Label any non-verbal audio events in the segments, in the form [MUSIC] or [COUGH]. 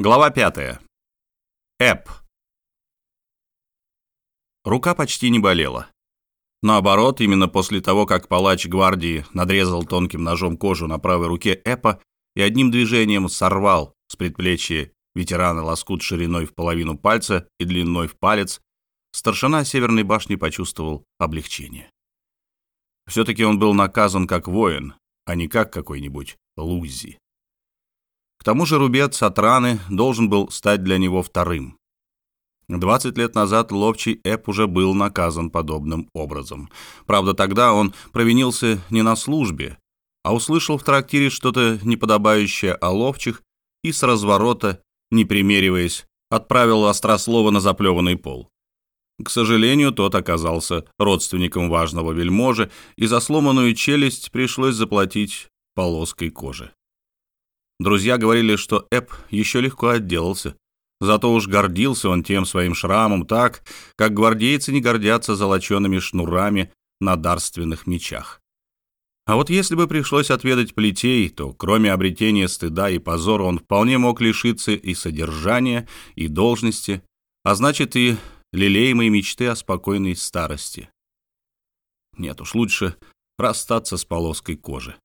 Глава пятая. Эп. Рука почти не болела. Наоборот, именно после того, как палач гвардии надрезал тонким ножом кожу на правой руке Эпа и одним движением сорвал с предплечья ветерана лоскут шириной в половину пальца и длиной в палец, старшина Северной башни почувствовал облегчение. Все-таки он был наказан как воин, а не как какой-нибудь лузи. К тому же рубец от раны должен был стать для него вторым. 20 лет назад ловчий Эп уже был наказан подобным образом. Правда, тогда он провинился не на службе, а услышал в трактире что-то неподобающее о ловчих и с разворота, не примериваясь, отправил острослова на заплеванный пол. К сожалению, тот оказался родственником важного вельможи, и за сломанную челюсть пришлось заплатить полоской кожи. Друзья говорили, что Эп еще легко отделался. Зато уж гордился он тем своим шрамом так, как гвардейцы не гордятся золочеными шнурами на дарственных мечах. А вот если бы пришлось отведать плетей, то кроме обретения стыда и позора он вполне мог лишиться и содержания, и должности, а значит и лелеемой мечты о спокойной старости. Нет уж, лучше расстаться с полоской кожи.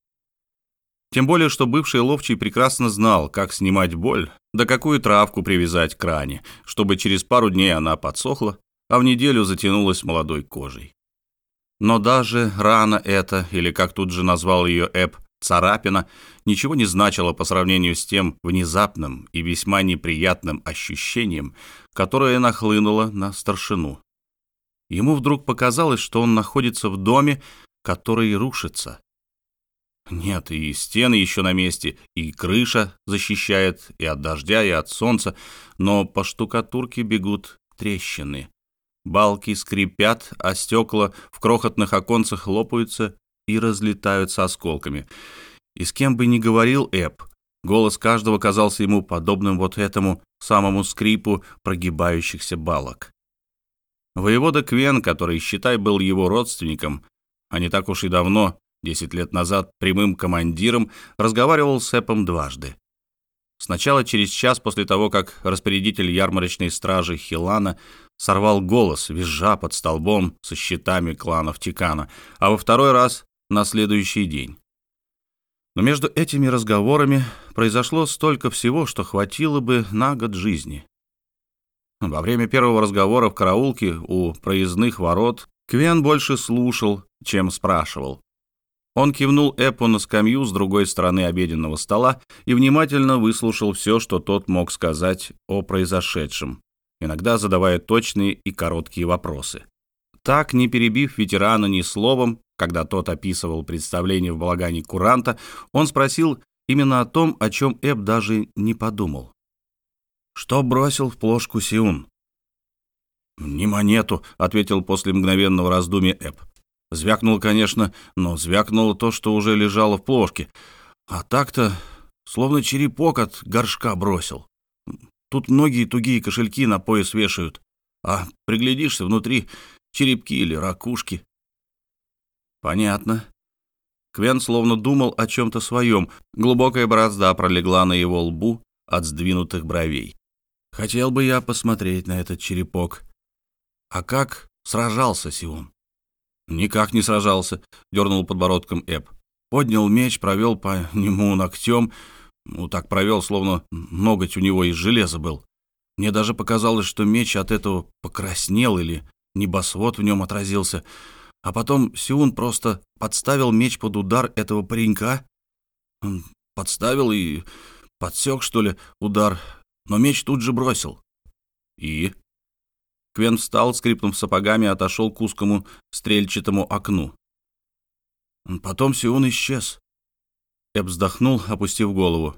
Тем более, что бывший ловчий прекрасно знал, как снимать боль, да какую травку привязать к ране, чтобы через пару дней она подсохла, а в неделю затянулась молодой кожей. Но даже рана эта, или как тут же назвал ее Эп, царапина, ничего не значила по сравнению с тем внезапным и весьма неприятным ощущением, которое нахлынуло на старшину. Ему вдруг показалось, что он находится в доме, который рушится, нет, и стены еще на месте, и крыша защищает и от дождя, и от солнца, но по штукатурке бегут трещины. Балки скрипят, а стекла в крохотных оконцах лопаются и разлетаются осколками. И с кем бы ни говорил Эп, голос каждого казался ему подобным вот этому самому скрипу прогибающихся балок. Воевода Квен, который, считай, был его родственником, а не так уж и давно Десять лет назад прямым командиром разговаривал с Эпом дважды. Сначала через час после того, как распорядитель ярмарочной стражи Хилана сорвал голос, визжа под столбом со щитами кланов Тикана, а во второй раз на следующий день. Но между этими разговорами произошло столько всего, что хватило бы на год жизни. Во время первого разговора в караулке у проездных ворот Квен больше слушал, чем спрашивал. Он кивнул Эпу на скамью с другой стороны обеденного стола и внимательно выслушал все, что тот мог сказать о произошедшем, иногда задавая точные и короткие вопросы. Так, не перебив ветерана ни словом, когда тот описывал представление в балагане куранта, он спросил именно о том, о чем Эп даже не подумал. «Что бросил в плошку Сиун?» «Не монету», — ответил после мгновенного раздумья Эп. Звякнуло, конечно, но звякнуло то, что уже лежало в плошке. А так-то, словно черепок от горшка бросил. Тут многие тугие кошельки на пояс вешают, а приглядишься внутри черепки или ракушки. Понятно. Квен словно думал о чем-то своем. Глубокая борозда пролегла на его лбу от сдвинутых бровей. Хотел бы я посмотреть на этот черепок. А как сражался Сиун? «Никак не сражался», — дернул подбородком Эб. Поднял меч, провел по нему ногтем. Ну, так провел, словно ноготь у него из железа был. Мне даже показалось, что меч от этого покраснел или небосвод в нем отразился. А потом Сиун просто подставил меч под удар этого паренька. Подставил и подсек, что ли, удар, но меч тут же бросил. И Квен встал, скрипнув сапогами, отошел к узкому стрельчатому окну. Потом Сиун исчез. Эб вздохнул, опустив голову.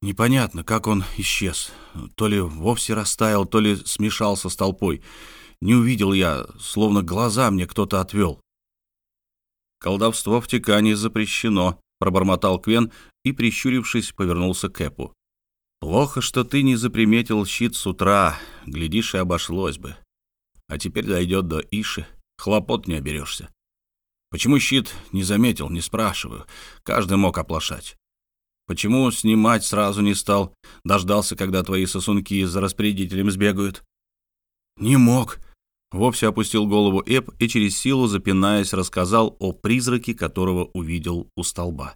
Непонятно, как он исчез. То ли вовсе растаял, то ли смешался с толпой. Не увидел я, словно глаза мне кто-то отвел. «Колдовство в текании запрещено», — пробормотал Квен и, прищурившись, повернулся к Эпу. Плохо, что ты не заприметил щит с утра, глядишь, и обошлось бы. А теперь дойдет до Иши, хлопот не оберешься. Почему щит не заметил, не спрашиваю. Каждый мог оплошать. Почему снимать сразу не стал? Дождался, когда твои сосунки за распорядителем сбегают. Не мог. Вовсе опустил голову Эп и через силу, запинаясь, рассказал о призраке, которого увидел у столба.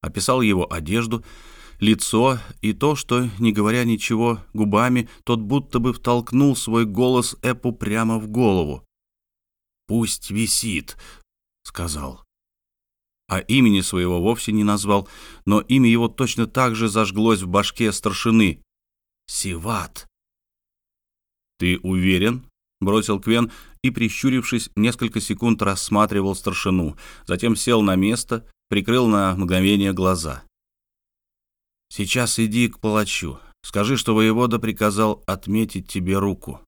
Описал его одежду, лицо и то, что, не говоря ничего губами, тот будто бы втолкнул свой голос Эпу прямо в голову. «Пусть висит», — сказал а имени своего вовсе не назвал, но имя его точно так же зажглось в башке старшины. Сиват. «Ты уверен?» — бросил Квен и, прищурившись, несколько секунд рассматривал старшину, затем сел на место, прикрыл на мгновение глаза. «Сейчас иди к палачу. Скажи, что воевода приказал отметить тебе руку.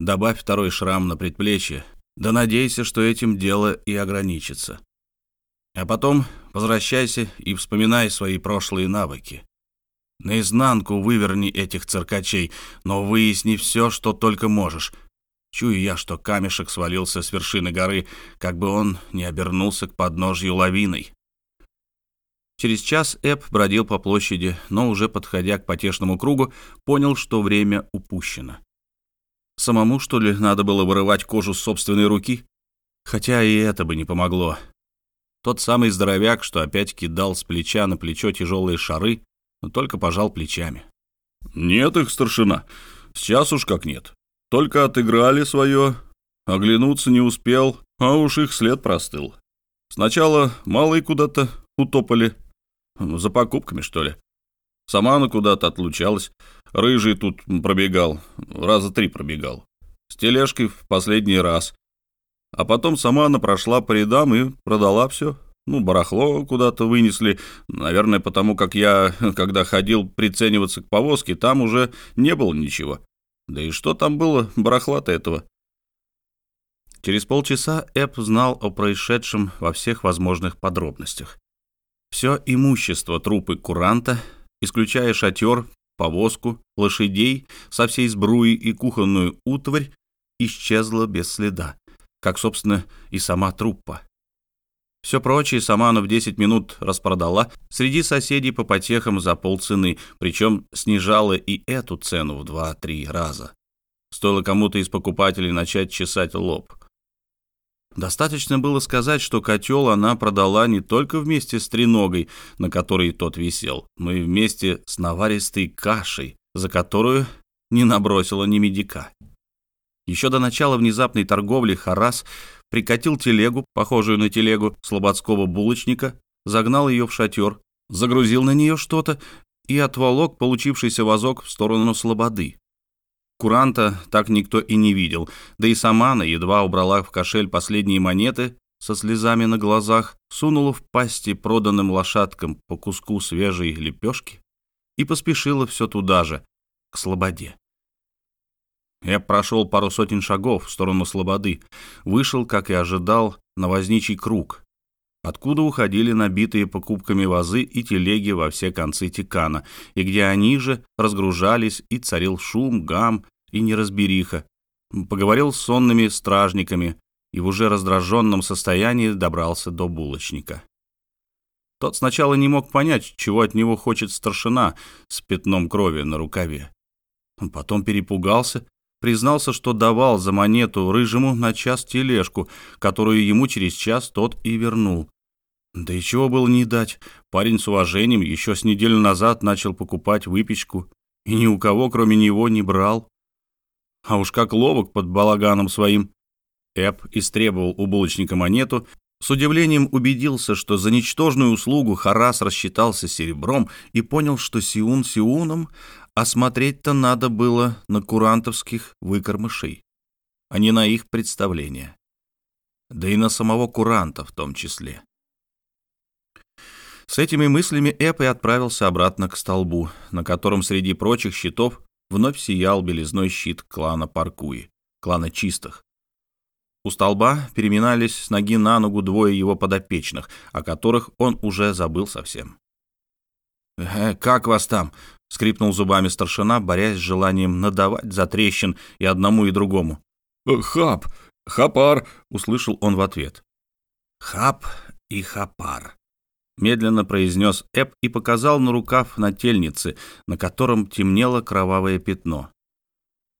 Добавь второй шрам на предплечье, да надейся, что этим дело и ограничится. А потом возвращайся и вспоминай свои прошлые навыки. Наизнанку выверни этих циркачей, но выясни все, что только можешь. Чую я, что камешек свалился с вершины горы, как бы он не обернулся к подножью лавиной. Через час Эп бродил по площади, но уже подходя к потешному кругу, понял, что время упущено. Самому, что ли, надо было вырывать кожу с собственной руки? Хотя и это бы не помогло. Тот самый здоровяк, что опять кидал с плеча на плечо тяжелые шары, но только пожал плечами. «Нет их, старшина. Сейчас уж как нет. Только отыграли свое, оглянуться не успел, а уж их след простыл. Сначала малые куда-то утопали, за покупками, что ли. Сама она куда-то отлучалась. Рыжий тут пробегал, раза три пробегал. С тележкой в последний раз. А потом сама она прошла по рядам и продала все. Ну, барахло куда-то вынесли. Наверное, потому как я, [LAUGHS] когда ходил прицениваться к повозке, там уже не было ничего. Да и что там было барахла-то этого? Через полчаса Эп знал о происшедшем во всех возможных подробностях. Все имущество трупы куранта, исключая шатер, повозку, лошадей со всей сбруей и кухонную утварь, исчезло без следа как, собственно, и сама труппа. Все прочее Самана в 10 минут распродала среди соседей по потехам за полцены, причем снижала и эту цену в 2-3 раза. Стоило кому-то из покупателей начать чесать лоб. Достаточно было сказать, что котел она продала не только вместе с треногой, на которой тот висел, но и вместе с наваристой кашей, за которую не набросила ни медика. Еще до начала внезапной торговли Харас прикатил телегу, похожую на телегу слободского булочника, загнал ее в шатер, загрузил на нее что-то и отволок получившийся вазок в сторону слободы. Куранта так никто и не видел, да и сама она едва убрала в кошель последние монеты, со слезами на глазах, сунула в пасти проданным лошадкам по куску свежей лепешки и поспешила все туда же, к слободе. Я прошел пару сотен шагов в сторону Слободы, вышел, как и ожидал, на возничий круг, откуда уходили набитые покупками вазы и телеги во все концы Тикана, и где они же разгружались, и царил шум, гам и неразбериха. Поговорил с сонными стражниками и в уже раздраженном состоянии добрался до булочника. Тот сначала не мог понять, чего от него хочет старшина с пятном крови на рукаве. Потом перепугался признался, что давал за монету рыжему на час тележку, которую ему через час тот и вернул. Да и чего было не дать. Парень с уважением еще с неделю назад начал покупать выпечку и ни у кого, кроме него, не брал. А уж как ловок под балаганом своим. Эп истребовал у булочника монету, с удивлением убедился, что за ничтожную услугу Харас рассчитался серебром и понял, что Сиун Сиуном, а смотреть-то надо было на курантовских выкормышей, а не на их представления. Да и на самого куранта в том числе. С этими мыслями Эп и отправился обратно к столбу, на котором среди прочих щитов вновь сиял белизной щит клана Паркуи, клана Чистых. У столба переминались с ноги на ногу двое его подопечных, о которых он уже забыл совсем. «Э, «Как вас там?» — скрипнул зубами старшина, борясь с желанием надавать за трещин и одному, и другому. «Э, «Хап! Хапар!» — услышал он в ответ. «Хап и хапар», — медленно произнес Эп и показал на рукав нательницы, на котором темнело кровавое пятно.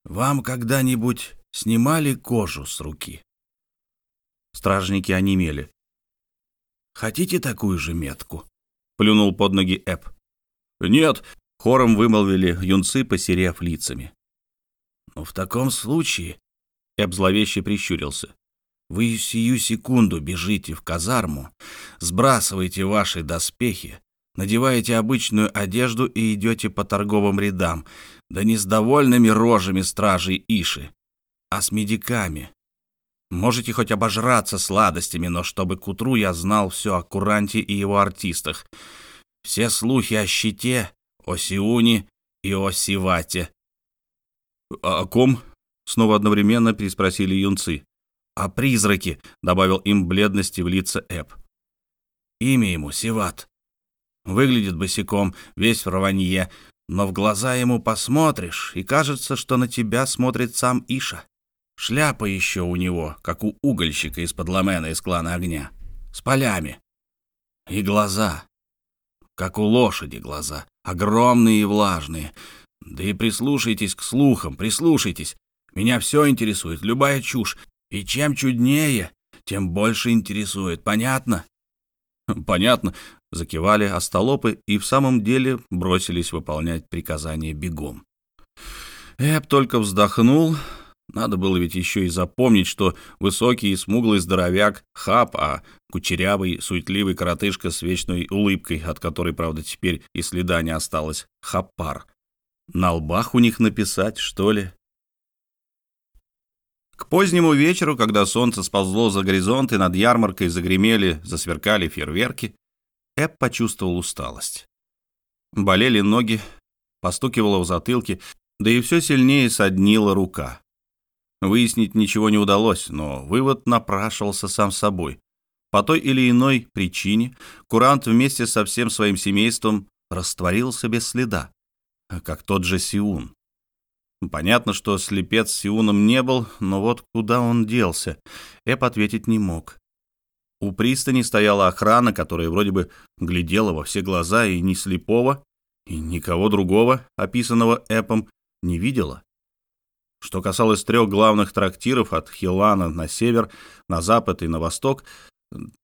«Вам когда-нибудь снимали кожу с руки?» Стражники онемели. «Хотите такую же метку?» — плюнул под ноги Эп. «Нет», — хором вымолвили юнцы, посерев лицами. «Ну, в таком случае...» — Эп зловеще прищурился. «Вы сию секунду бежите в казарму, сбрасываете ваши доспехи, надеваете обычную одежду и идете по торговым рядам, да не с довольными рожами стражей Иши, а с медиками, Можете хоть обожраться сладостями, но чтобы к утру я знал все о Куранте и его артистах. Все слухи о щите, о Сиуне и о Сивате. «А «О ком?» — снова одновременно переспросили юнцы. «О призраке», — добавил им бледности в лица Эп. «Имя ему Сиват. Выглядит босиком, весь в рванье, но в глаза ему посмотришь, и кажется, что на тебя смотрит сам Иша. Шляпа еще у него, как у угольщика из-под ламена из клана огня, с полями. И глаза, как у лошади глаза, огромные и влажные. Да и прислушайтесь к слухам, прислушайтесь. Меня все интересует, любая чушь. И чем чуднее, тем больше интересует. Понятно? [LAUGHS] Понятно, закивали остолопы и в самом деле бросились выполнять приказания бегом. Эб только вздохнул, надо было ведь еще и запомнить, что высокий и смуглый здоровяк — хап, а кучерявый, суетливый коротышка с вечной улыбкой, от которой, правда, теперь и следа не осталось, — хапар. На лбах у них написать, что ли? К позднему вечеру, когда солнце сползло за горизонт и над ярмаркой загремели, засверкали фейерверки, Эб почувствовал усталость. Болели ноги, постукивало в затылке, да и все сильнее соднила рука. Выяснить ничего не удалось, но вывод напрашивался сам собой. По той или иной причине Курант вместе со всем своим семейством растворился без следа, как тот же Сиун. Понятно, что слепец Сиуном не был, но вот куда он делся, Эп ответить не мог. У пристани стояла охрана, которая вроде бы глядела во все глаза и ни слепого, и никого другого, описанного Эпом, не видела. Что касалось трех главных трактиров от Хилана на север, на запад и на восток,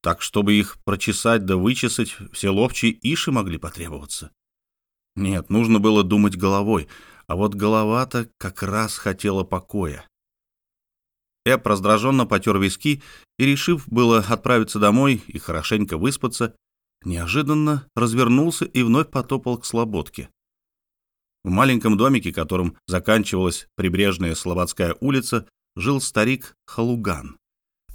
так чтобы их прочесать да вычесать, все ловчие иши могли потребоваться. Нет, нужно было думать головой, а вот голова-то как раз хотела покоя. Эп раздраженно потер виски и, решив было отправиться домой и хорошенько выспаться, неожиданно развернулся и вновь потопал к слободке. В маленьком домике, которым заканчивалась прибрежная Слободская улица, жил старик Халуган.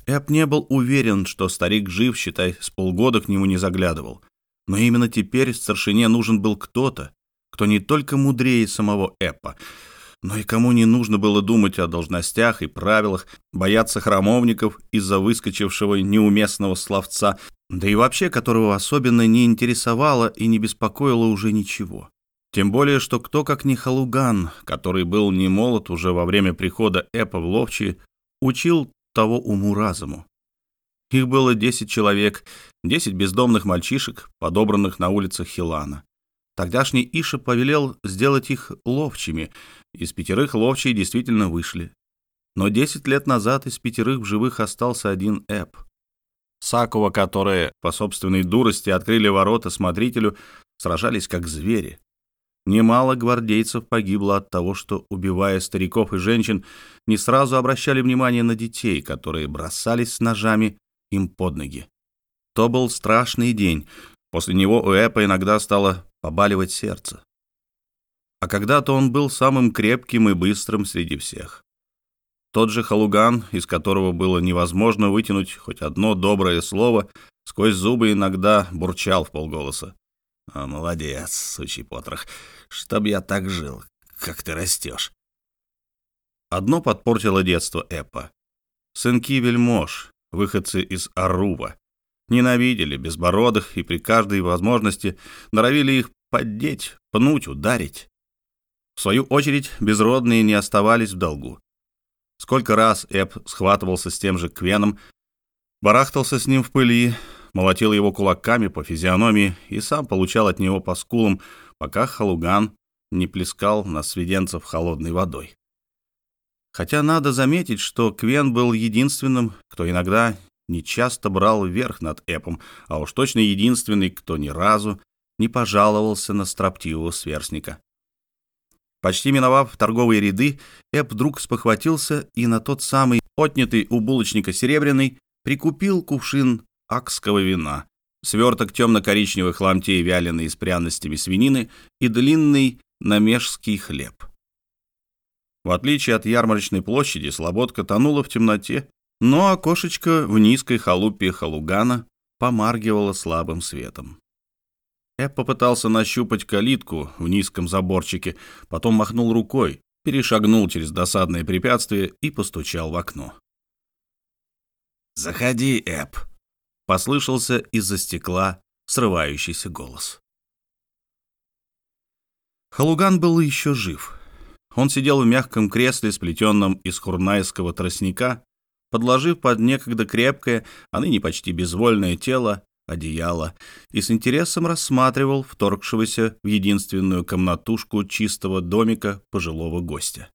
Эп не был уверен, что старик жив, считай, с полгода к нему не заглядывал. Но именно теперь старшине нужен был кто-то, кто не только мудрее самого Эпа, но и кому не нужно было думать о должностях и правилах, бояться храмовников из-за выскочившего неуместного словца, да и вообще которого особенно не интересовало и не беспокоило уже ничего. Тем более, что кто, как не Халуган, который был не молод уже во время прихода Эпа в Ловчи, учил того уму-разуму. Их было десять человек, десять бездомных мальчишек, подобранных на улицах Хилана. Тогдашний Иша повелел сделать их ловчими. Из пятерых ловчие действительно вышли. Но десять лет назад из пятерых в живых остался один Эп. Сакова, которые по собственной дурости открыли ворота смотрителю, сражались как звери. Немало гвардейцев погибло от того, что, убивая стариков и женщин, не сразу обращали внимание на детей, которые бросались с ножами им под ноги. То был страшный день. После него у Эпа иногда стало побаливать сердце. А когда-то он был самым крепким и быстрым среди всех. Тот же Халуган, из которого было невозможно вытянуть хоть одно доброе слово, сквозь зубы иногда бурчал в полголоса. О, молодец, сучий потрох, чтоб я так жил, как ты растешь. Одно подпортило детство Эппа. Сынки вельмож, выходцы из Арува, ненавидели безбородых и при каждой возможности норовили их поддеть, пнуть, ударить. В свою очередь, безродные не оставались в долгу. Сколько раз Эп схватывался с тем же Квеном, барахтался с ним в пыли, молотил его кулаками по физиономии и сам получал от него по скулам, пока Халуган не плескал на свиденцев холодной водой. Хотя надо заметить, что Квен был единственным, кто иногда нечасто брал верх над Эпом, а уж точно единственный, кто ни разу не пожаловался на строптивого сверстника. Почти миновав торговые ряды, Эп вдруг спохватился и на тот самый отнятый у булочника серебряный прикупил кувшин акского вина, сверток темно-коричневых ломтей вяленой с пряностями свинины и длинный намежский хлеб. В отличие от ярмарочной площади, Слободка тонула в темноте, но окошечко в низкой халупе Халугана помаргивало слабым светом. Эп попытался нащупать калитку в низком заборчике, потом махнул рукой, перешагнул через досадное препятствие и постучал в окно. «Заходи, Эп», — послышался из-за стекла срывающийся голос. Халуган был еще жив. Он сидел в мягком кресле, сплетенном из хурнайского тростника, подложив под некогда крепкое, а ныне почти безвольное тело, одеяло, и с интересом рассматривал вторгшегося в единственную комнатушку чистого домика пожилого гостя,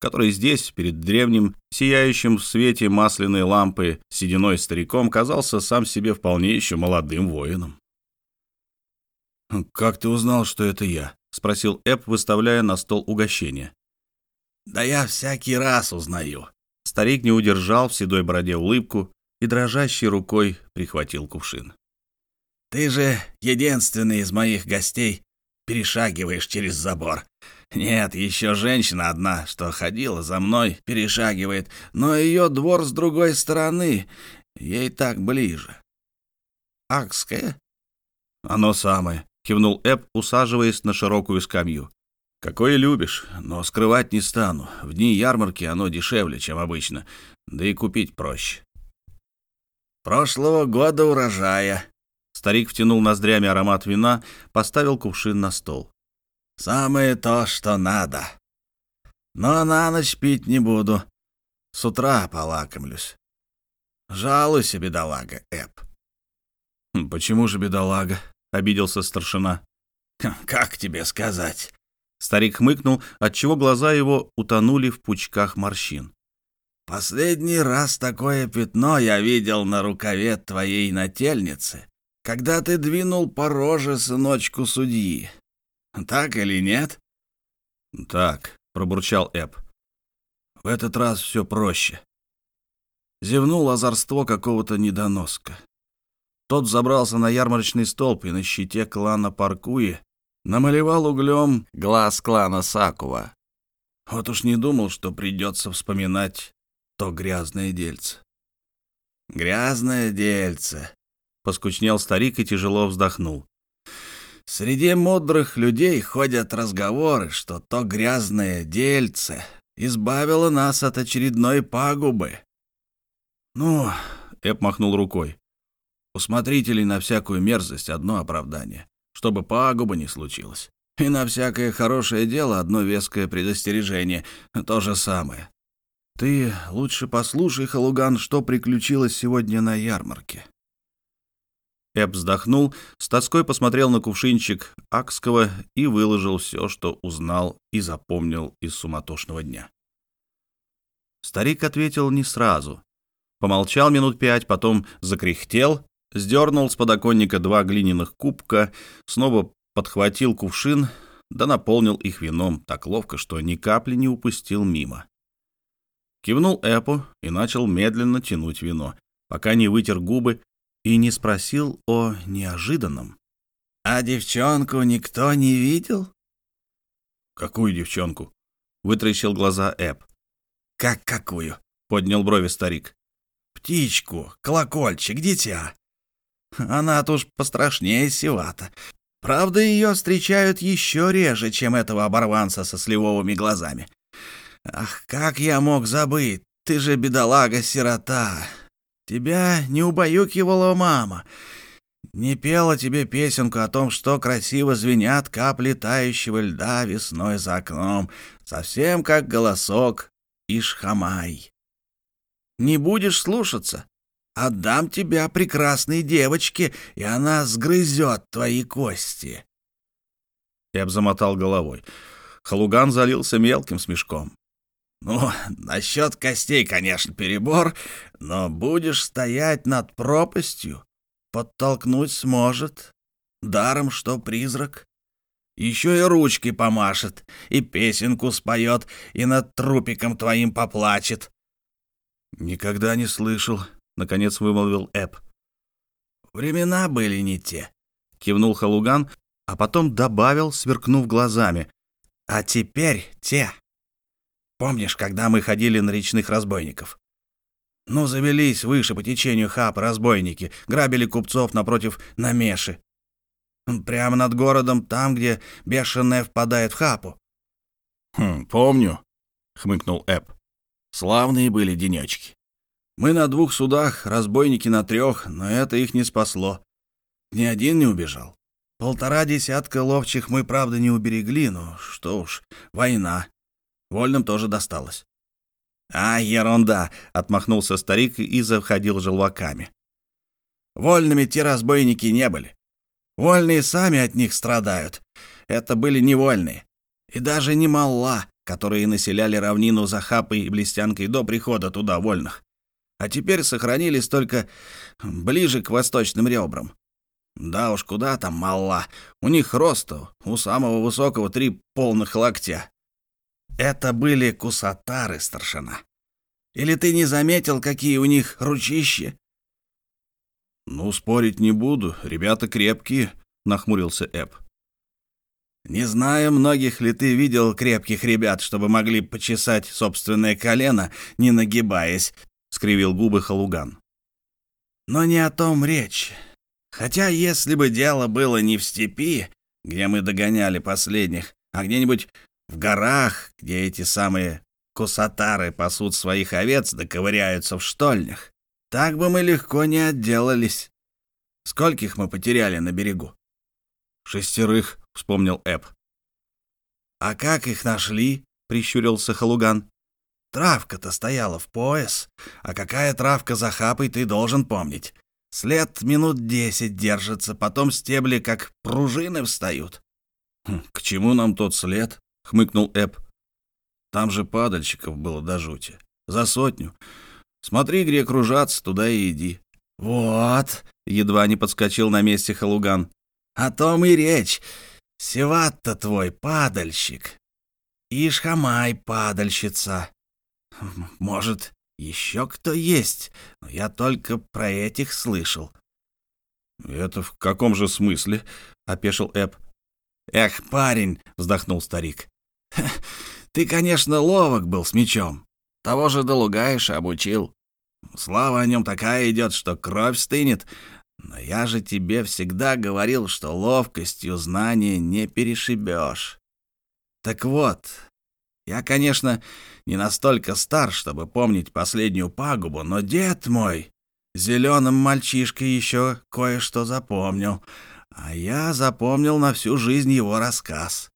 который здесь, перед древним, сияющим в свете масляной лампы сединой стариком, казался сам себе вполне еще молодым воином. «Как ты узнал, что это я?» — спросил Эп, выставляя на стол угощение. «Да я всякий раз узнаю», Старик не удержал в седой бороде улыбку и дрожащей рукой прихватил кувшин. «Ты же единственный из моих гостей перешагиваешь через забор. Нет, еще женщина одна, что ходила за мной, перешагивает, но ее двор с другой стороны, ей так ближе. Акская?» «Оно самое», — кивнул Эп, усаживаясь на широкую скамью. Какое любишь, но скрывать не стану. В дни ярмарки оно дешевле, чем обычно, да и купить проще. Прошлого года урожая. Старик втянул ноздрями аромат вина, поставил кувшин на стол. Самое то, что надо. Но на ночь пить не буду. С утра полакомлюсь. Жалуйся, бедолага, Эп. Почему же бедолага? Обиделся старшина. Как тебе сказать? Старик хмыкнул, отчего глаза его утонули в пучках морщин. «Последний раз такое пятно я видел на рукаве твоей нательницы, когда ты двинул по роже сыночку судьи. Так или нет?» «Так», — пробурчал Эп. «В этот раз все проще». Зевнул озорство какого-то недоноска. Тот забрался на ярмарочный столб и на щите клана Паркуи намалевал углем глаз клана Сакува. Вот уж не думал, что придется вспоминать то грязное дельце. «Грязное дельце», — поскучнел старик и тяжело вздохнул. «Среди мудрых людей ходят разговоры, что то грязное дельце избавило нас от очередной пагубы». «Ну», — Эп махнул рукой, — «у смотрителей на всякую мерзость одно оправдание чтобы пагуба не случилось. И на всякое хорошее дело одно веское предостережение, то же самое. Ты лучше послушай, Халуган, что приключилось сегодня на ярмарке. Эб вздохнул, с тоской посмотрел на кувшинчик Акского и выложил все, что узнал и запомнил из суматошного дня. Старик ответил не сразу. Помолчал минут пять, потом закряхтел сдернул с подоконника два глиняных кубка, снова подхватил кувшин, да наполнил их вином так ловко, что ни капли не упустил мимо. Кивнул Эпу и начал медленно тянуть вино, пока не вытер губы и не спросил о неожиданном. «А девчонку никто не видел?» «Какую девчонку?» — вытрящил глаза Эп. «Как какую?» — поднял брови старик. «Птичку, колокольчик, дитя. Она-то уж пострашнее Севата. Правда, ее встречают еще реже, чем этого оборванца со сливовыми глазами. Ах, как я мог забыть? Ты же бедолага-сирота. Тебя не убаюкивала мама. Не пела тебе песенку о том, что красиво звенят капли тающего льда весной за окном, совсем как голосок Ишхамай. Не будешь слушаться? отдам тебя прекрасной девочке, и она сгрызет твои кости». Эб замотал головой. Халуган залился мелким смешком. «Ну, насчет костей, конечно, перебор, но будешь стоять над пропастью, подтолкнуть сможет, даром что призрак. Еще и ручкой помашет, и песенку споет, и над трупиком твоим поплачет». «Никогда не слышал», — наконец вымолвил Эб. «Времена были не те», — кивнул Халуган, а потом добавил, сверкнув глазами. «А теперь те. Помнишь, когда мы ходили на речных разбойников? Ну, завелись выше по течению хап разбойники, грабили купцов напротив Намеши. Прямо над городом, там, где бешеная впадает в хапу. «Хм, помню», — хмыкнул Эб. «Славные были денечки. Мы на двух судах, разбойники на трех, но это их не спасло. Ни один не убежал. Полтора десятка ловчих мы, правда, не уберегли, но что уж, война. Вольным тоже досталось. «А, ерунда!» — отмахнулся старик и заходил желваками. «Вольными те разбойники не были. Вольные сами от них страдают. Это были невольные. И даже не малла, которые населяли равнину за хапой и блестянкой до прихода туда вольных. А теперь сохранились только ближе к восточным ребрам. Да уж, куда там малла. У них роста, у самого высокого три полных локтя. Это были кусатары, старшина. Или ты не заметил, какие у них ручища? «Ну, спорить не буду. Ребята крепкие», — нахмурился Эб. «Не знаю, многих ли ты видел крепких ребят, чтобы могли почесать собственное колено, не нагибаясь», — скривил губы Халуган. «Но не о том речь. Хотя, если бы дело было не в степи, где мы догоняли последних, а где-нибудь в горах, где эти самые кусатары пасут своих овец да ковыряются в штольнях, так бы мы легко не отделались. Скольких мы потеряли на берегу? Шестерых, вспомнил Эб. А как их нашли? Прищурился Халуган. Травка-то стояла в пояс. А какая травка за хапой, ты должен помнить. След минут десять держится, потом стебли как пружины встают. «Хм, «К чему нам тот след?» — хмыкнул Эб. «Там же падальщиков было до жути. За сотню. Смотри, где кружаться, туда и иди». «Вот», — едва не подскочил на месте Халуган. «О том и речь. Севат-то твой падальщик. Ишхамай падальщица. Может, еще кто есть, но я только про этих слышал». «Это в каком же смысле?» — опешил Эб. «Эх, парень!» — вздохнул старик. [LAUGHS] «Ты, конечно, ловок был с мечом. Того же Долугаиша обучил. Слава о нем такая идет, что кровь стынет. Но я же тебе всегда говорил, что ловкостью знания не перешибешь. Так вот, я, конечно, не настолько стар, чтобы помнить последнюю пагубу, но дед мой, зеленым мальчишкой, еще кое-что запомнил. А я запомнил на всю жизнь его рассказ.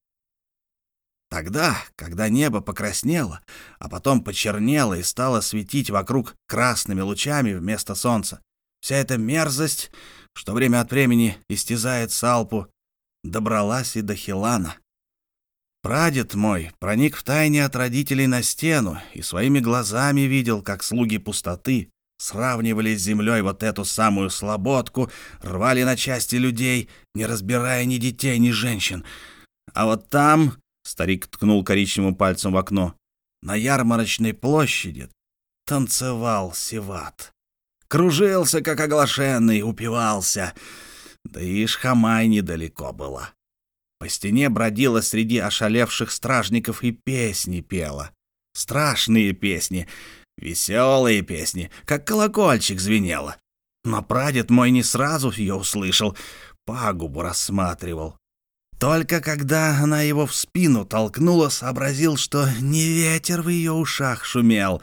Тогда, когда небо покраснело, а потом почернело и стало светить вокруг красными лучами вместо солнца, вся эта мерзость, что время от времени истязает Салпу, добралась и до Хилана. Прадед мой проник в тайне от родителей на стену и своими глазами видел, как слуги пустоты сравнивали с землей вот эту самую слободку, рвали на части людей, не разбирая ни детей, ни женщин. А вот там Старик ткнул коричневым пальцем в окно. На ярмарочной площади танцевал Севат. Кружился, как оглашенный, упивался. Да и Шхамай недалеко была. По стене бродила среди ошалевших стражников и песни пела. Страшные песни, веселые песни, как колокольчик звенело. Но прадед мой не сразу ее услышал, пагубу рассматривал. Только когда она его в спину толкнула, сообразил, что не ветер в ее ушах шумел.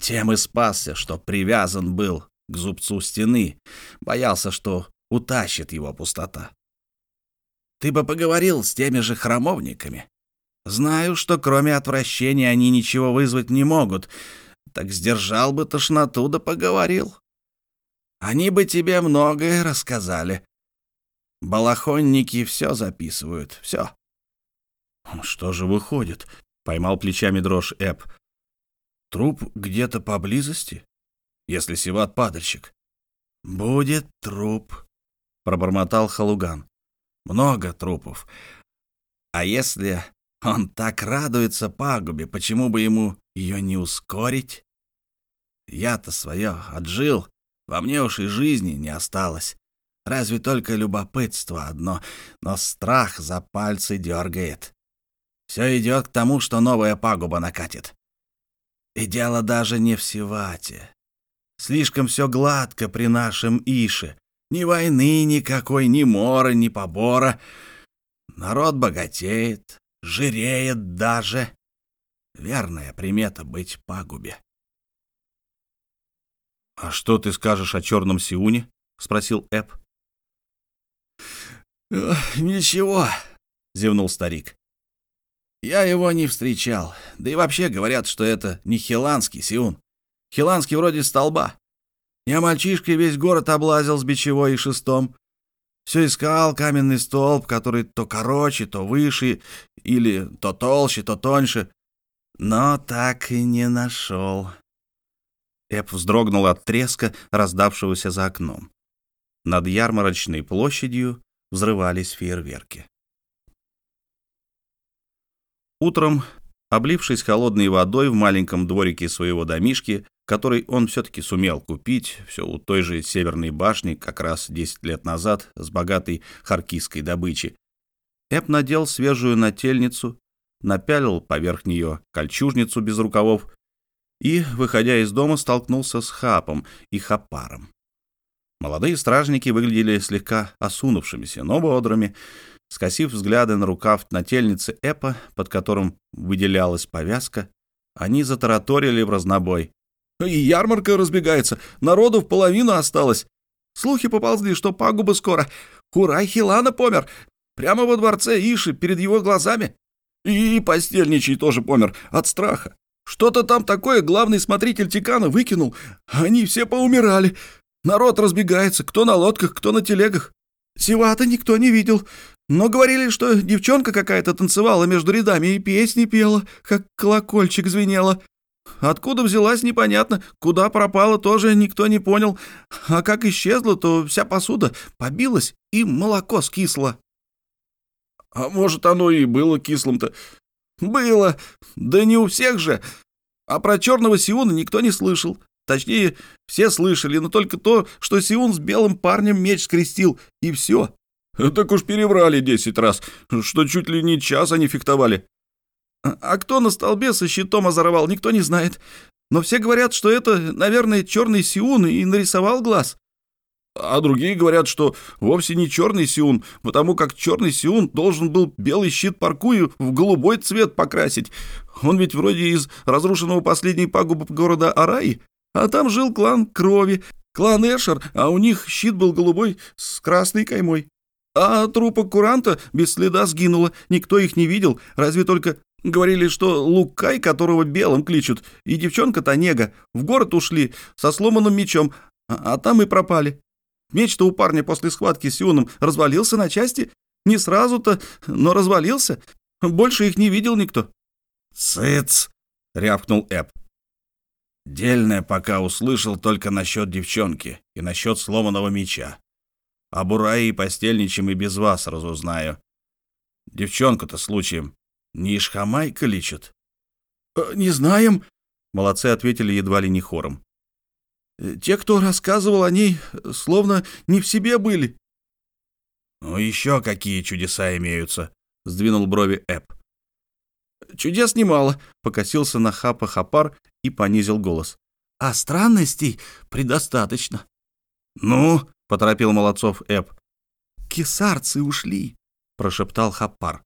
Тем и спасся, что привязан был к зубцу стены, боялся, что утащит его пустота. Ты бы поговорил с теми же храмовниками. Знаю, что кроме отвращения они ничего вызвать не могут. Так сдержал бы тошноту да поговорил. Они бы тебе многое рассказали. Балахонники все записывают, все. Что же выходит? Поймал плечами дрожь Эп. Труп где-то поблизости? Если Сиват падальщик. Будет труп, пробормотал Халуган. Много трупов. А если он так радуется пагубе, почему бы ему ее не ускорить? Я-то свое отжил, во мне уж и жизни не осталось. Разве только любопытство одно, но страх за пальцы дергает. Все идет к тому, что новая пагуба накатит. И дело даже не в Севате. Слишком все гладко при нашем Ише. Ни войны никакой, ни мора, ни побора. Народ богатеет, жиреет даже. Верная примета быть пагубе. «А что ты скажешь о черном Сиуне?» — спросил Эп. «Ничего», — зевнул старик. «Я его не встречал. Да и вообще говорят, что это не хиланский Сиун. Хиланский вроде столба. Я мальчишкой весь город облазил с бичевой и шестом. Все искал каменный столб, который то короче, то выше, или то толще, то тоньше. Но так и не нашел. Эп вздрогнул от треска, раздавшегося за окном. Над ярмарочной площадью взрывались фейерверки. Утром, облившись холодной водой в маленьком дворике своего домишки, который он все-таки сумел купить, все у той же северной башни, как раз 10 лет назад, с богатой харкийской добычи, Эп надел свежую нательницу, напялил поверх нее кольчужницу без рукавов и, выходя из дома, столкнулся с Хапом и Хапаром. Молодые стражники выглядели слегка осунувшимися, но бодрыми. Скосив взгляды на рукав нательницы Эпа, под которым выделялась повязка, они затараторили в разнобой. И ярмарка разбегается, народу в половину осталось. Слухи поползли, что пагуба скоро. Хурай Хилана помер. Прямо во дворце Иши, перед его глазами. И постельничий тоже помер от страха. Что-то там такое главный смотритель Тикана выкинул. Они все поумирали. Народ разбегается, кто на лодках, кто на телегах. Сивата никто не видел. Но говорили, что девчонка какая-то танцевала между рядами и песни пела, как колокольчик звенела. Откуда взялась, непонятно. Куда пропала, тоже никто не понял. А как исчезла, то вся посуда побилась, и молоко скисло. А может, оно и было кислым-то. Было. Да не у всех же. А про черного Сиуна никто не слышал. Точнее, все слышали, но только то, что Сиун с белым парнем меч скрестил, и все. Так уж переврали десять раз, что чуть ли не час они фехтовали. А кто на столбе со щитом озоровал, никто не знает. Но все говорят, что это, наверное, черный Сиун и нарисовал глаз. А другие говорят, что вовсе не черный Сиун, потому как черный Сиун должен был белый щит Паркую в голубой цвет покрасить. Он ведь вроде из разрушенного последней пагубы города Араи, а там жил клан Крови, клан Эшер, а у них щит был голубой с красной каймой. А трупа Куранта без следа сгинула, никто их не видел, разве только Говорили, что Лукай, которого белым кличут, и девчонка Танега в город ушли со сломанным мечом, а, а там и пропали. Меч-то у парня после схватки с Юном развалился на части. Не сразу-то, но развалился. Больше их не видел никто. «Цыц!» — рявкнул Эп. «Дельное пока услышал только насчет девчонки и насчет сломанного меча. А Бураи и постельничем и без вас разузнаю. Девчонку-то случаем не Ишхамайка лечит? Э, «Не знаем», — молодцы ответили едва ли не хором. Э, «Те, кто рассказывал о ней, словно не в себе были». «Ну еще какие чудеса имеются», — сдвинул брови Эп. «Чудес немало», — покосился на Хапа Хапар и понизил голос. «А странностей предостаточно». «Ну?» — поторопил Молодцов Эп. «Кесарцы ушли», — прошептал Хапар.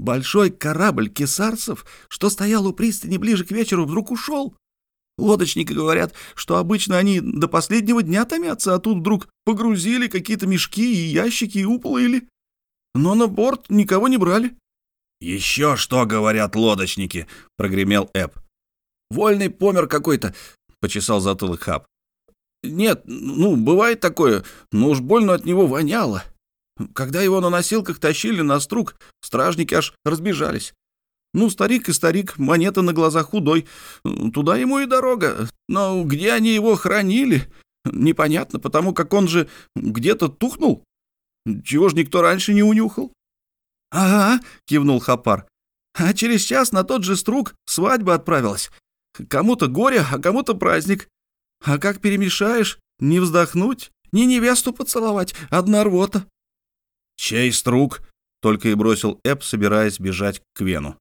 Большой корабль кесарцев, что стоял у пристани ближе к вечеру, вдруг ушел. Лодочники говорят, что обычно они до последнего дня томятся, а тут вдруг погрузили какие-то мешки и ящики и уплыли. Но на борт никого не брали. «Еще что говорят лодочники?» — прогремел Эп. «Вольный помер какой-то», — почесал затылок Хаб. Нет, ну, бывает такое, но уж больно от него воняло. Когда его на носилках тащили на струк, стражники аж разбежались. Ну, старик и старик, монета на глазах худой. Туда ему и дорога. Но где они его хранили, непонятно, потому как он же где-то тухнул. Чего ж никто раньше не унюхал? — Ага, — кивнул Хапар. — А через час на тот же струк свадьба отправилась. Кому-то горе, а кому-то праздник. А как перемешаешь, не вздохнуть, не невесту поцеловать, одна рвота. — Чей струк? — только и бросил Эп, собираясь бежать к Квену.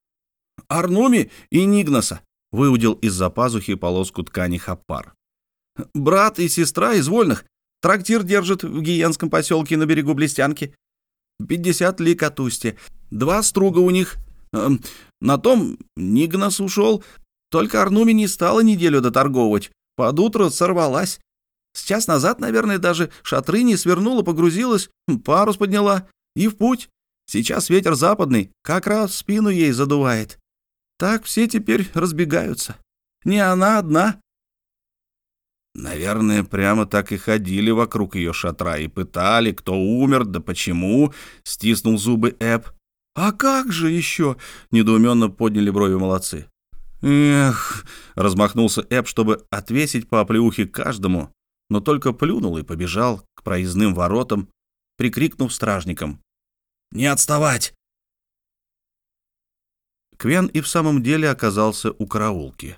— Арнуми и Нигнаса, — выудил из-за пазухи полоску ткани Хапар. — Брат и сестра из вольных. Трактир держит в Гиенском поселке на берегу Блестянки. Пятьдесят ли катусти. Два струга у них. Эм, на том Нигнас ушел. Только Арнуми не стала неделю доторговывать. Под утро сорвалась. С час назад, наверное, даже шатры не свернула, погрузилась, парус подняла и в путь. Сейчас ветер западный, как раз спину ей задувает. Так все теперь разбегаются. Не она одна. Наверное, прямо так и ходили вокруг ее шатра и пытали, кто умер, да почему, — стиснул зубы Эб. «А как же еще?» — недоуменно подняли брови молодцы. «Эх!» — размахнулся Эб, чтобы отвесить по оплеухе каждому, но только плюнул и побежал к проездным воротам, прикрикнув стражникам. «Не отставать!» Квен и в самом деле оказался у караулки.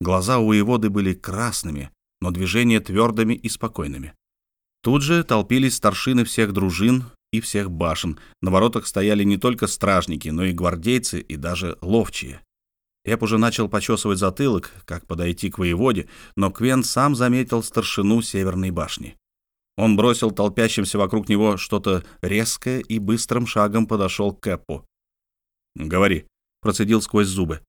Глаза у воеводы были красными, но движения твердыми и спокойными. Тут же толпились старшины всех дружин и всех башен. На воротах стояли не только стражники, но и гвардейцы и даже ловчие. Эп уже начал почесывать затылок, как подойти к воеводе, но Квен сам заметил старшину Северной башни. Он бросил толпящимся вокруг него что-то резкое и быстрым шагом подошел к Эпу. «Говори», — процедил сквозь зубы.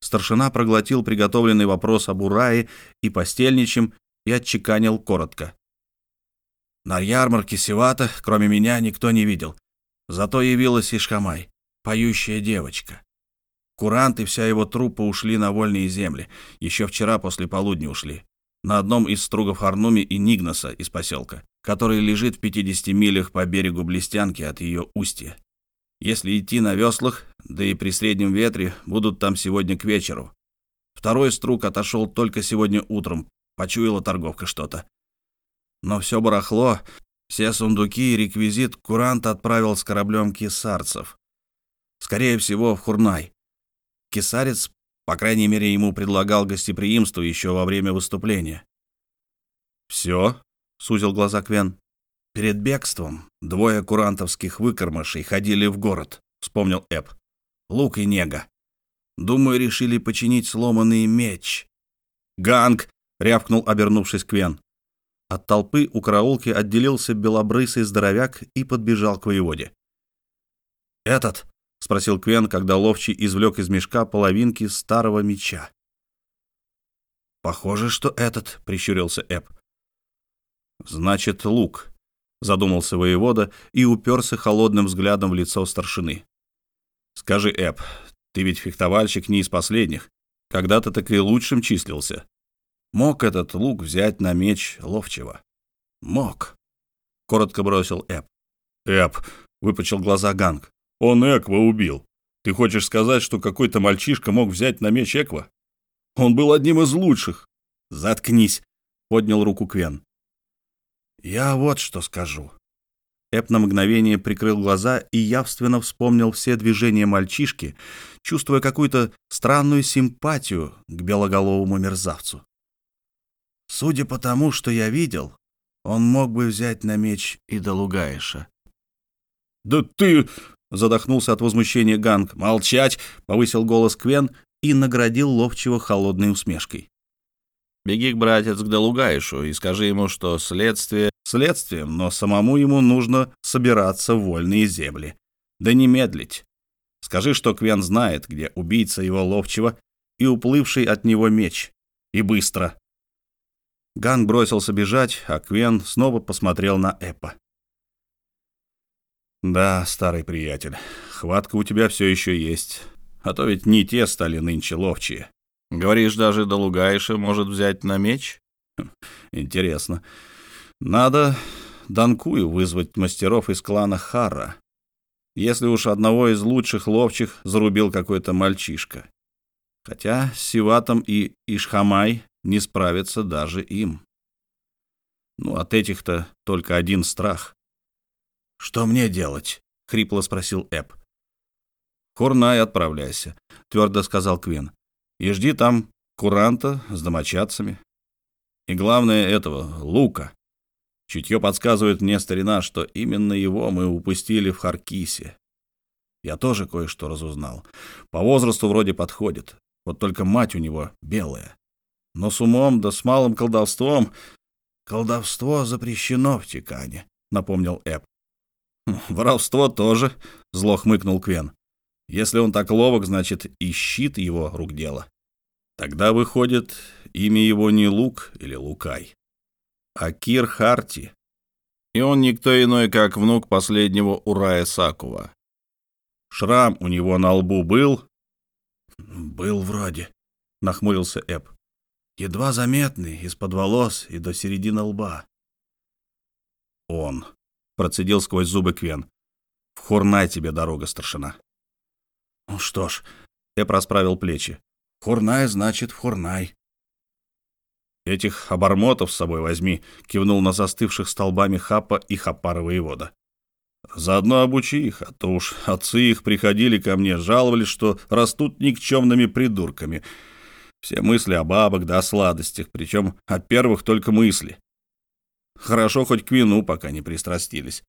Старшина проглотил приготовленный вопрос об Урае и постельничем и отчеканил коротко. На ярмарке Севата, кроме меня, никто не видел. Зато явилась Ишхамай, поющая девочка. Курант и вся его труппа ушли на вольные земли. Еще вчера после полудня ушли. На одном из стругов Арнуми и Нигнаса из поселка, который лежит в 50 милях по берегу Блестянки от ее устья. Если идти на веслах, да и при среднем ветре, будут там сегодня к вечеру. Второй струк отошел только сегодня утром, почуяла торговка что-то. Но все барахло, все сундуки и реквизит курант отправил с кораблем кисарцев. Скорее всего, в Хурнай. Кисарец, по крайней мере, ему предлагал гостеприимство еще во время выступления. «Все?» — сузил глаза Квен. Перед бегством двое курантовских выкормышей ходили в город, вспомнил Эп. Лук и нега. Думаю, решили починить сломанный меч. «Ганг!» — рявкнул, обернувшись Квен. От толпы у караулки отделился белобрысый здоровяк и подбежал к воеводе. «Этот?» — спросил Квен, когда ловчий извлек из мешка половинки старого меча. «Похоже, что этот», — прищурился Эп. «Значит, лук», задумался воевода и уперся холодным взглядом в лицо старшины. «Скажи, Эп, ты ведь фехтовальщик не из последних. Когда-то так и лучшим числился. Мог этот лук взять на меч ловчего?» «Мог», — коротко бросил Эп. «Эп», — выпучил глаза Ганг, — «он Эква убил. Ты хочешь сказать, что какой-то мальчишка мог взять на меч Эква? Он был одним из лучших». «Заткнись», — поднял руку Квен. «Я вот что скажу». Эп на мгновение прикрыл глаза и явственно вспомнил все движения мальчишки, чувствуя какую-то странную симпатию к белоголовому мерзавцу. Судя по тому, что я видел, он мог бы взять на меч и до Лугаиша. «Да ты...» — задохнулся от возмущения Ганг. «Молчать!» — повысил голос Квен и наградил ловчего холодной усмешкой. Беги, братец, к Долугаишу и скажи ему, что следствие следствием, но самому ему нужно собираться в вольные земли. Да не медлить. Скажи, что Квен знает, где убийца его ловчего и уплывший от него меч. И быстро. Ган бросился бежать, а Квен снова посмотрел на Эпа. «Да, старый приятель, хватка у тебя все еще есть, а то ведь не те стали нынче ловчие. Говоришь, даже до Лугаиша может взять на меч? Интересно. Надо Данкую вызвать мастеров из клана Хара. Если уж одного из лучших ловчих зарубил какой-то мальчишка. Хотя с Сиватом и Ишхамай не справится даже им. Ну, от этих-то только один страх. «Что мне делать?» — хрипло спросил Эп. «Хурнай отправляйся», — твердо сказал Квин. «И жди там куранта с домочадцами. И главное этого, лука. Чутье подсказывает мне, старина, что именно его мы упустили в Харкисе. Я тоже кое-что разузнал. По возрасту вроде подходит. Вот только мать у него белая. Но с умом да с малым колдовством... «Колдовство запрещено в Тикане», — напомнил Эп. «Воровство тоже», — зло хмыкнул Квен. «Если он так ловок, значит, и щит его рук дело. Тогда выходит, имя его не Лук или Лукай, а Кир Харти. И он никто иной, как внук последнего Урая Сакува. Шрам у него на лбу был? Был вроде, нахмурился Эп. Едва заметный, из-под волос и до середины лба. Он, процедил сквозь зубы Квен. В Хорнай тебе дорога, старшина. Ну что ж, Эп расправил плечи. Хорнай значит в Хорнай. «Этих обормотов с собой возьми», — кивнул на застывших столбами Хапа и Хапара воевода. «Заодно обучи их, а то уж отцы их приходили ко мне, жаловались, что растут никчемными придурками. Все мысли о бабах да о сладостях, причем о первых только мысли. Хорошо хоть к вину пока не пристрастились.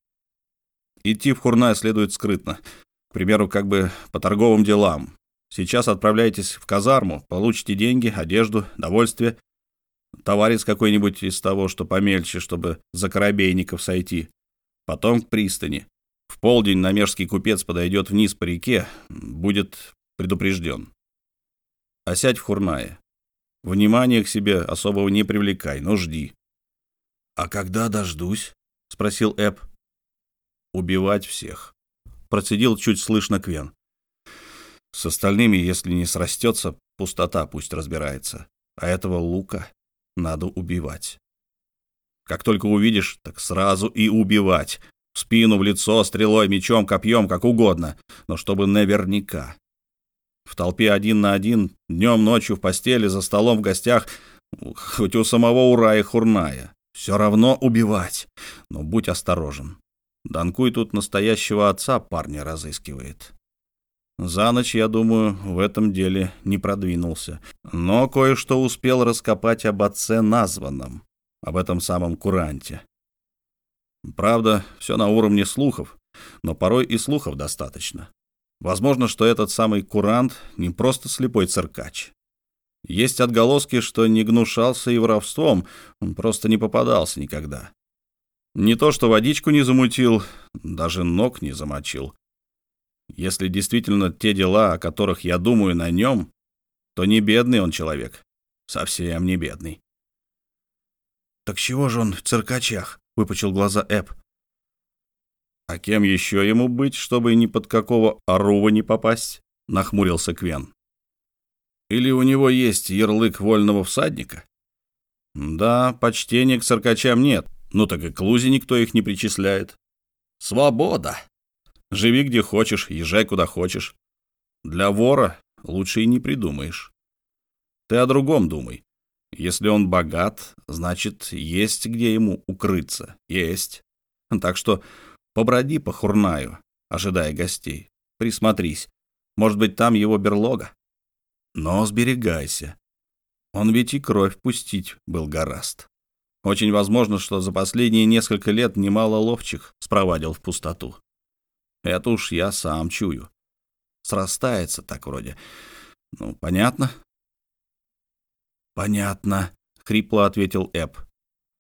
Идти в Хурнай следует скрытно, к примеру, как бы по торговым делам. Сейчас отправляйтесь в казарму, получите деньги, одежду, довольствие, Товарец какой-нибудь из того, что помельче, чтобы за корабейников сойти. Потом к пристани. В полдень намежский купец подойдет вниз по реке, будет предупрежден. Осядь в Хурнае. Внимание к себе особого не привлекай, но жди. — А когда дождусь? — спросил Эп. — Убивать всех. Процедил чуть слышно Квен. С остальными, если не срастется, пустота пусть разбирается. А этого лука надо убивать. Как только увидишь, так сразу и убивать. В спину, в лицо, стрелой, мечом, копьем, как угодно, но чтобы наверняка. В толпе один на один, днем, ночью, в постели, за столом, в гостях, хоть у самого Ура и Хурная. Все равно убивать. Но будь осторожен. Данкуй тут настоящего отца парня разыскивает. За ночь, я думаю, в этом деле не продвинулся, но кое-что успел раскопать об отце названном, об этом самом куранте. Правда, все на уровне слухов, но порой и слухов достаточно. Возможно, что этот самый курант не просто слепой циркач. Есть отголоски, что не гнушался и воровством, он просто не попадался никогда. Не то, что водичку не замутил, даже ног не замочил, если действительно те дела, о которых я думаю на нем, то не бедный он человек. Совсем не бедный. «Так чего же он в циркачах?» — выпучил глаза Эп. «А кем еще ему быть, чтобы ни под какого орува не попасть?» — нахмурился Квен. «Или у него есть ярлык вольного всадника?» «Да, почтения к циркачам нет, ну так и к Лузе никто их не причисляет». «Свобода!» Живи где хочешь, езжай куда хочешь. Для вора лучше и не придумаешь. Ты о другом думай. Если он богат, значит, есть где ему укрыться. Есть. Так что поброди по Хурнаю, ожидая гостей. Присмотрись. Может быть, там его берлога. Но сберегайся. Он ведь и кровь пустить был гораст. Очень возможно, что за последние несколько лет немало ловчих спровадил в пустоту. Это уж я сам чую. Срастается так вроде. Ну, понятно? Понятно, хрипло ответил Эп.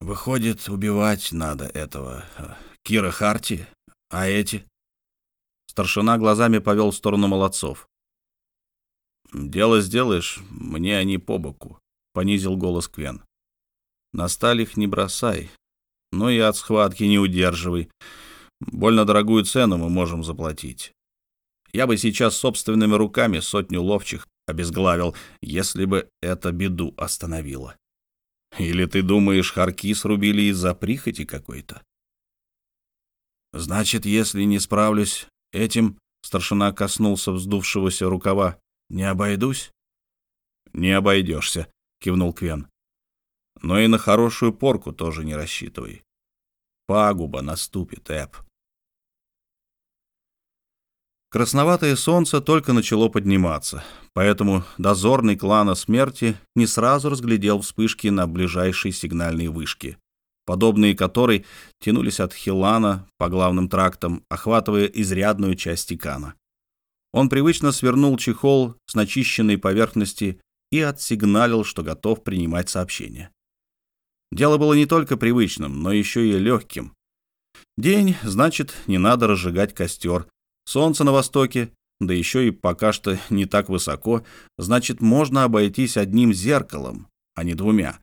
Выходит, убивать надо этого э, Кира Харти, а эти? Старшина глазами повел в сторону молодцов. «Дело сделаешь, мне они по боку», — понизил голос Квен. «На сталь их не бросай, но и от схватки не удерживай. Больно дорогую цену мы можем заплатить. Я бы сейчас собственными руками сотню ловчих обезглавил, если бы это беду остановило. Или ты думаешь, харки срубили из-за прихоти какой-то? Значит, если не справлюсь этим, старшина коснулся вздувшегося рукава, не обойдусь? Не обойдешься, кивнул Квен. Но и на хорошую порку тоже не рассчитывай. Пагуба наступит, Эп. Красноватое солнце только начало подниматься, поэтому дозорный клана смерти не сразу разглядел вспышки на ближайшей сигнальной вышке, подобные которой тянулись от Хилана по главным трактам, охватывая изрядную часть Тикана. Он привычно свернул чехол с начищенной поверхности и отсигналил, что готов принимать сообщение. Дело было не только привычным, но еще и легким. День, значит, не надо разжигать костер, Солнце на востоке, да еще и пока что не так высоко, значит, можно обойтись одним зеркалом, а не двумя,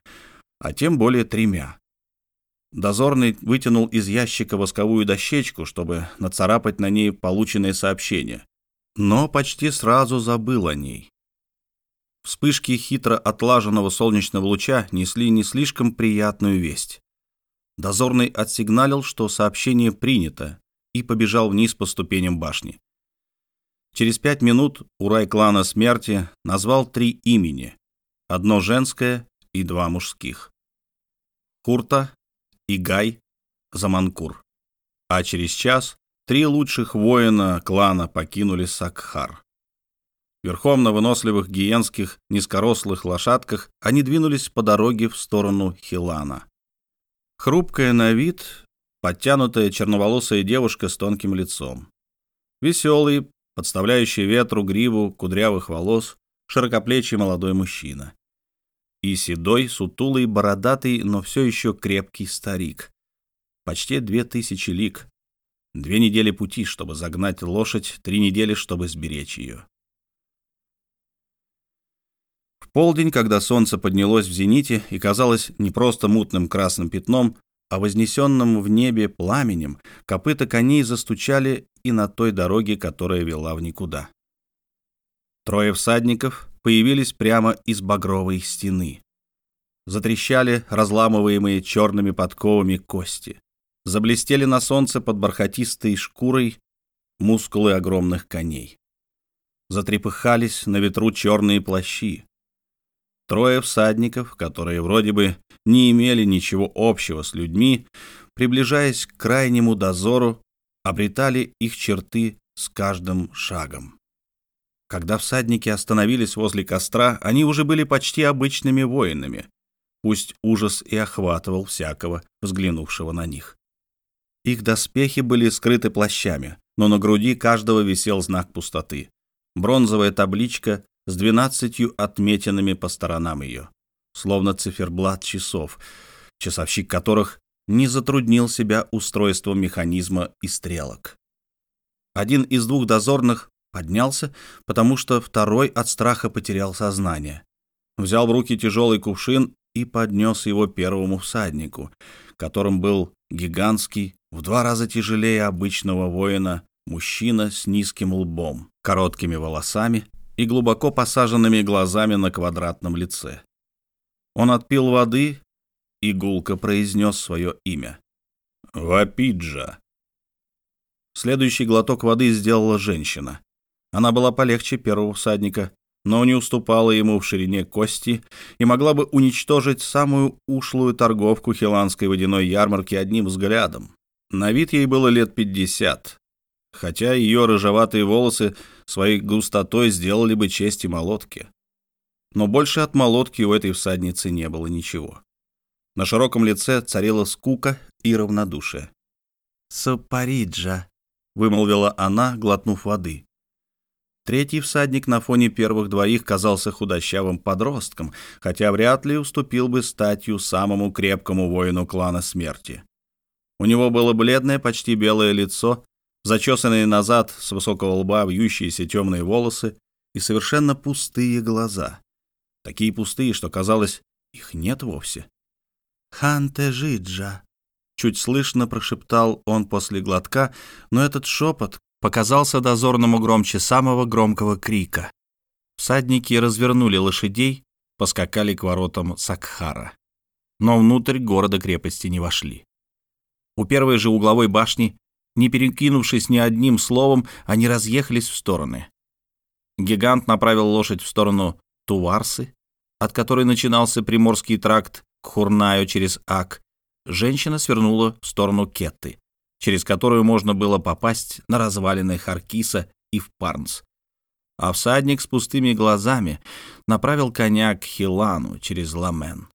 а тем более тремя. Дозорный вытянул из ящика восковую дощечку, чтобы нацарапать на ней полученное сообщение, но почти сразу забыл о ней. Вспышки хитро отлаженного солнечного луча несли не слишком приятную весть. Дозорный отсигналил, что сообщение принято, и побежал вниз по ступеням башни. Через пять минут Урай клана смерти назвал три имени, одно женское и два мужских. Курта, Игай, Заманкур. А через час три лучших воина клана покинули Сакхар. Верхом на выносливых гиенских низкорослых лошадках они двинулись по дороге в сторону Хилана. Хрупкая на вид, подтянутая черноволосая девушка с тонким лицом. Веселый, подставляющий ветру гриву кудрявых волос, широкоплечий молодой мужчина. И седой, сутулый, бородатый, но все еще крепкий старик. Почти две тысячи лик. Две недели пути, чтобы загнать лошадь, три недели, чтобы сберечь ее. В полдень, когда солнце поднялось в зените и казалось не просто мутным красным пятном, а вознесенным в небе пламенем копыта коней застучали и на той дороге, которая вела в никуда. Трое всадников появились прямо из багровой стены. Затрещали разламываемые черными подковами кости. Заблестели на солнце под бархатистой шкурой мускулы огромных коней. Затрепыхались на ветру черные плащи. Трое всадников, которые вроде бы не имели ничего общего с людьми, приближаясь к крайнему дозору, обретали их черты с каждым шагом. Когда всадники остановились возле костра, они уже были почти обычными воинами, пусть ужас и охватывал всякого, взглянувшего на них. Их доспехи были скрыты плащами, но на груди каждого висел знак пустоты. Бронзовая табличка с двенадцатью отметинами по сторонам ее, словно циферблат часов, часовщик которых не затруднил себя устройством механизма и стрелок. Один из двух дозорных поднялся, потому что второй от страха потерял сознание. Взял в руки тяжелый кувшин и поднес его первому всаднику, которым был гигантский, в два раза тяжелее обычного воина, мужчина с низким лбом, короткими волосами и глубоко посаженными глазами на квадратном лице. Он отпил воды и гулко произнес свое имя. «Вапиджа». Следующий глоток воды сделала женщина. Она была полегче первого всадника, но не уступала ему в ширине кости и могла бы уничтожить самую ушлую торговку хиланской водяной ярмарки одним взглядом. На вид ей было лет пятьдесят, хотя ее рыжеватые волосы своей густотой сделали бы честь и молотке. Но больше от молотки у этой всадницы не было ничего. На широком лице царила скука и равнодушие. «Сапариджа», — вымолвила она, глотнув воды. Третий всадник на фоне первых двоих казался худощавым подростком, хотя вряд ли уступил бы статью самому крепкому воину клана смерти. У него было бледное, почти белое лицо зачесанные назад с высокого лба вьющиеся темные волосы и совершенно пустые глаза. Такие пустые, что казалось, их нет вовсе. «Ханте Жиджа», — чуть слышно прошептал он после глотка, но этот шепот показался дозорному громче самого громкого крика. Всадники развернули лошадей, поскакали к воротам Сакхара. но внутрь города-крепости не вошли. У первой же угловой башни, не перекинувшись ни одним словом, они разъехались в стороны. Гигант направил лошадь в сторону Туварсы, от которой начинался Приморский тракт к Хурнаю через Ак. Женщина свернула в сторону Кетты, через которую можно было попасть на развалины Харкиса и в Парнс. А всадник с пустыми глазами направил коня к Хилану через Ламен.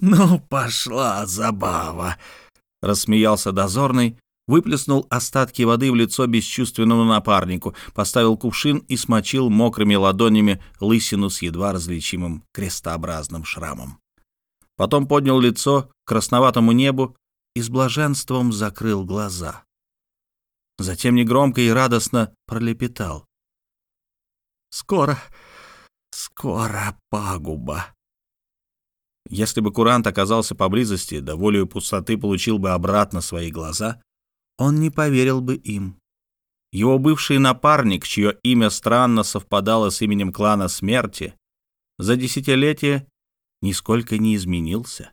«Ну, пошла забава!» — рассмеялся дозорный, выплеснул остатки воды в лицо бесчувственному напарнику, поставил кувшин и смочил мокрыми ладонями лысину с едва различимым крестообразным шрамом. Потом поднял лицо к красноватому небу и с блаженством закрыл глаза. Затем негромко и радостно пролепетал. «Скоро, скоро пагуба». Если бы курант оказался поблизости, да волею пустоты получил бы обратно свои глаза, он не поверил бы им. Его бывший напарник, чье имя странно совпадало с именем клана смерти, за десятилетие нисколько не изменился.